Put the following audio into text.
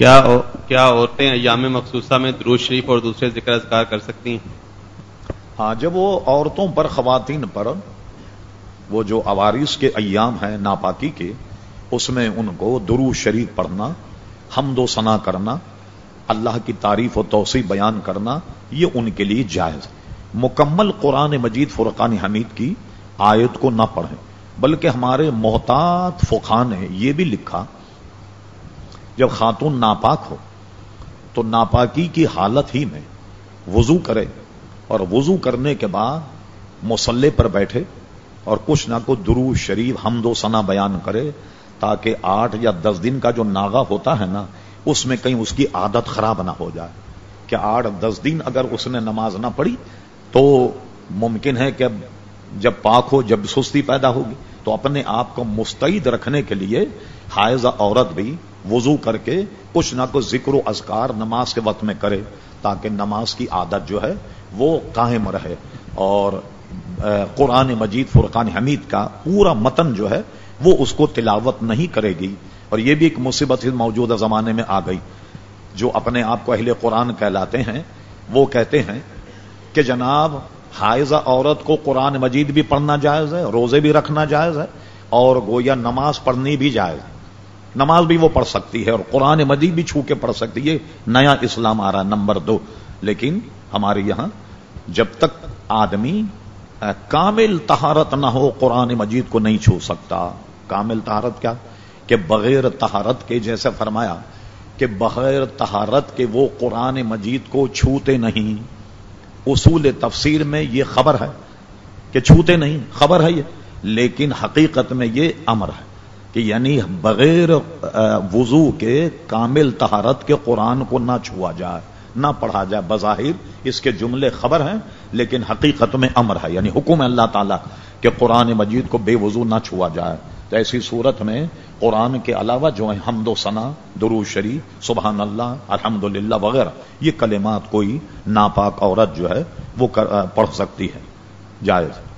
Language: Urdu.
کیا کیا عورتیں ایام مخصوصہ میں دروش شریف اور دوسرے ذکر اذکار کر سکتی ہیں؟ ہاں جب وہ عورتوں پر خواتین پر وہ جو عوارث کے ایام ہیں ناپاکی کے، اس میں ان کو درو شریف پڑھنا، حمد و ثنا کرنا، اللہ کی تعریف و توسیع بیان کرنا، یہ ان کے لیے جائز مکمل قرآن مجید فرقان حمید کی آیت کو نہ پڑھیں، بلکہ ہمارے محتاط فقان نے یہ بھی لکھا جب خاتون ناپاک ہو، تو ناپاکی کی حالت ہی میں وضو کرے اور وضو کرنے کے بعد مسلح پر بیٹھے اور کچھ نہ کچھ درو شریف حمد و ثنا بیان کرے تاکہ آٹھ یا دس دن کا جو ناگا ہوتا ہے نا، اس میں کہیں اس کی عادت خراب نہ ہو جائے۔ کہ آٹھ دس دن اگر اس نے نماز نہ پڑھی تو ممکن ہے کہ جب پاک ہو، جب سستی پیدا ہوگی۔ تو اپنے آپ کو مستعد رکھنے کے لیے حائضہ عورت بھی وضو کر کے کچھ نہ کچھ ذکر و اذکار نماز کے وقت میں کرے تاکہ نماز کی عادت جو ہے وہ قائم رہے اور قرآن مجید، فرقان حمید کا پورا متن جو ہے وہ اس کو تلاوت نہیں کرے گی اور یہ بھی ایک مصیبت موجودہ زمانے میں آ گئی۔ جو اپنے آپ کو اہل قرآن کہلاتے ہیں، وہ کہتے ہیں کہ جناب، حائضہ عورت کو قرآن مجید بھی پڑھنا جائز ہے، روزے بھی رکھنا جائز ہے اور گویا نماز پڑھنی بھی جائز ہے۔ نماز بھی وہ پڑھ سکتی ہے اور قرآن مجید بھی چھو کے پڑھ سکتی ہے۔ نیا اسلام آ رہا نمبر دو۔ لیکن ہمارے یہاں جب تک آدمی کامل تہارت نہ ہو، قرآن مجید کو نہیں چھو سکتا۔ کامل تہارت کیا؟ کہ بغیر تہارت کے، جیسے فرمایا کہ بغیر تہارت کے وہ قرآن مجید کو چھوتے نہیں۔ اصول تفسیر میں یہ خبر ہے کہ چھوتے نہیں، خبر ہے یہ، لیکن حقیقت میں یہ امر ہے۔ کہ یعنی بغیر وضو کے کامل تہارت کے قرآن کو نہ چھوا جائے، نہ پڑھا جائے۔ بظاہر اس کے جملے خبر ہیں، لیکن حقیقت میں امر ہے۔ یعنی حکم اللہ تعالیٰ کہ قرآن مجید کو بے وضو نہ چھوا جائے۔ تو ایسی صورت میں قرآن کے علاوہ جو ہے حمد و ثنا درو شریف، سبحان اللہ الحمد للہ وغیرہ، یہ کلمات کوئی ناپاک عورت جو ہے، وہ پڑھ سکتی ہے۔ جائز۔